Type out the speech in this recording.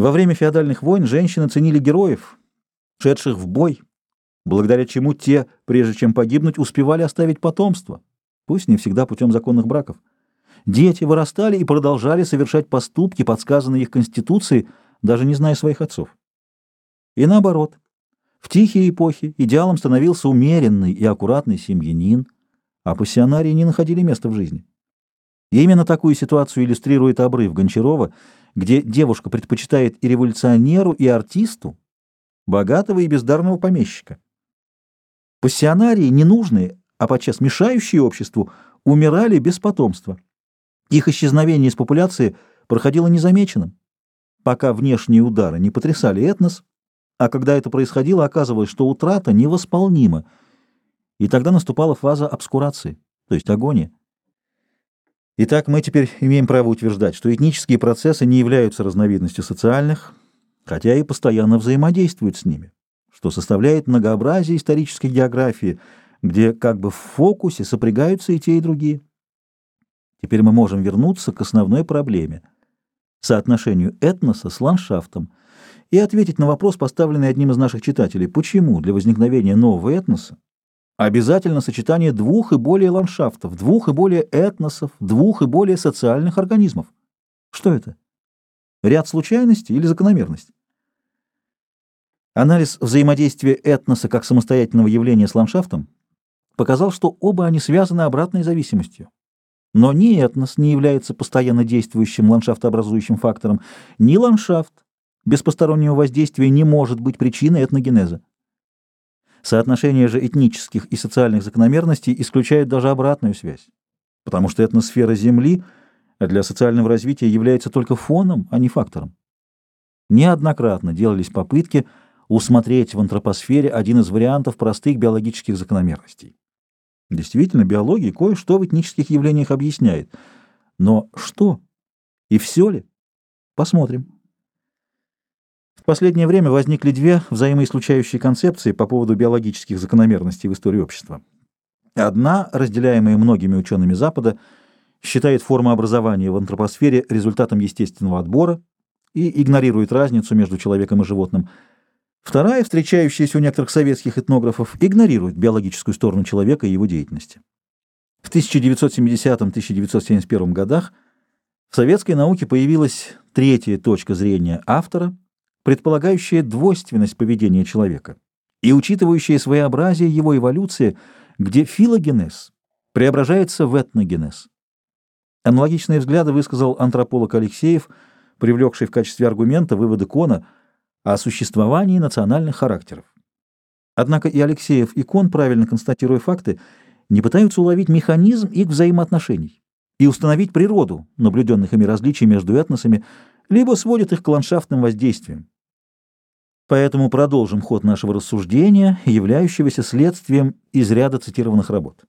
Во время феодальных войн женщины ценили героев, шедших в бой, благодаря чему те, прежде чем погибнуть, успевали оставить потомство, пусть не всегда путем законных браков. Дети вырастали и продолжали совершать поступки, подсказанные их Конституцией, даже не зная своих отцов. И наоборот, в тихие эпохи идеалом становился умеренный и аккуратный семьянин, а пассионарии не находили места в жизни. И именно такую ситуацию иллюстрирует обрыв Гончарова, где девушка предпочитает и революционеру, и артисту, богатого и бездарного помещика. Пассионарии, ненужные, а подчас мешающие обществу, умирали без потомства. Их исчезновение из популяции проходило незамеченным, пока внешние удары не потрясали этнос, а когда это происходило, оказывалось, что утрата невосполнима, и тогда наступала фаза обскурации, то есть агония. Итак, мы теперь имеем право утверждать, что этнические процессы не являются разновидностью социальных, хотя и постоянно взаимодействуют с ними, что составляет многообразие исторической географии, где как бы в фокусе сопрягаются и те, и другие. Теперь мы можем вернуться к основной проблеме — соотношению этноса с ландшафтом, и ответить на вопрос, поставленный одним из наших читателей, почему для возникновения нового этноса обязательно сочетание двух и более ландшафтов, двух и более этносов, двух и более социальных организмов. Что это? Ряд случайностей или закономерность? Анализ взаимодействия этноса как самостоятельного явления с ландшафтом показал, что оба они связаны обратной зависимостью. Но ни этнос не является постоянно действующим ландшафтообразующим фактором, ни ландшафт без постороннего воздействия не может быть причиной этногенеза. Соотношение же этнических и социальных закономерностей исключает даже обратную связь, потому что этносфера Земли для социального развития является только фоном, а не фактором. Неоднократно делались попытки усмотреть в антропосфере один из вариантов простых биологических закономерностей. Действительно, биология кое-что в этнических явлениях объясняет. Но что? И все ли? Посмотрим. В последнее время возникли две взаимоисключающие концепции по поводу биологических закономерностей в истории общества. Одна, разделяемая многими учеными Запада, считает форму образования в антропосфере результатом естественного отбора и игнорирует разницу между человеком и животным – Вторая, встречающаяся у некоторых советских этнографов, игнорирует биологическую сторону человека и его деятельности. В 1970-1971 годах в советской науке появилась третья точка зрения автора, предполагающая двойственность поведения человека и учитывающая своеобразие его эволюции, где филогенез преображается в этногенез. Аналогичные взгляды высказал антрополог Алексеев, привлекший в качестве аргумента выводы Кона – о существовании национальных характеров. Однако и Алексеев, и Кон, правильно констатируя факты, не пытаются уловить механизм их взаимоотношений и установить природу наблюденных ими различий между этносами, либо сводят их к ландшафтным воздействиям. Поэтому продолжим ход нашего рассуждения, являющегося следствием из ряда цитированных работ.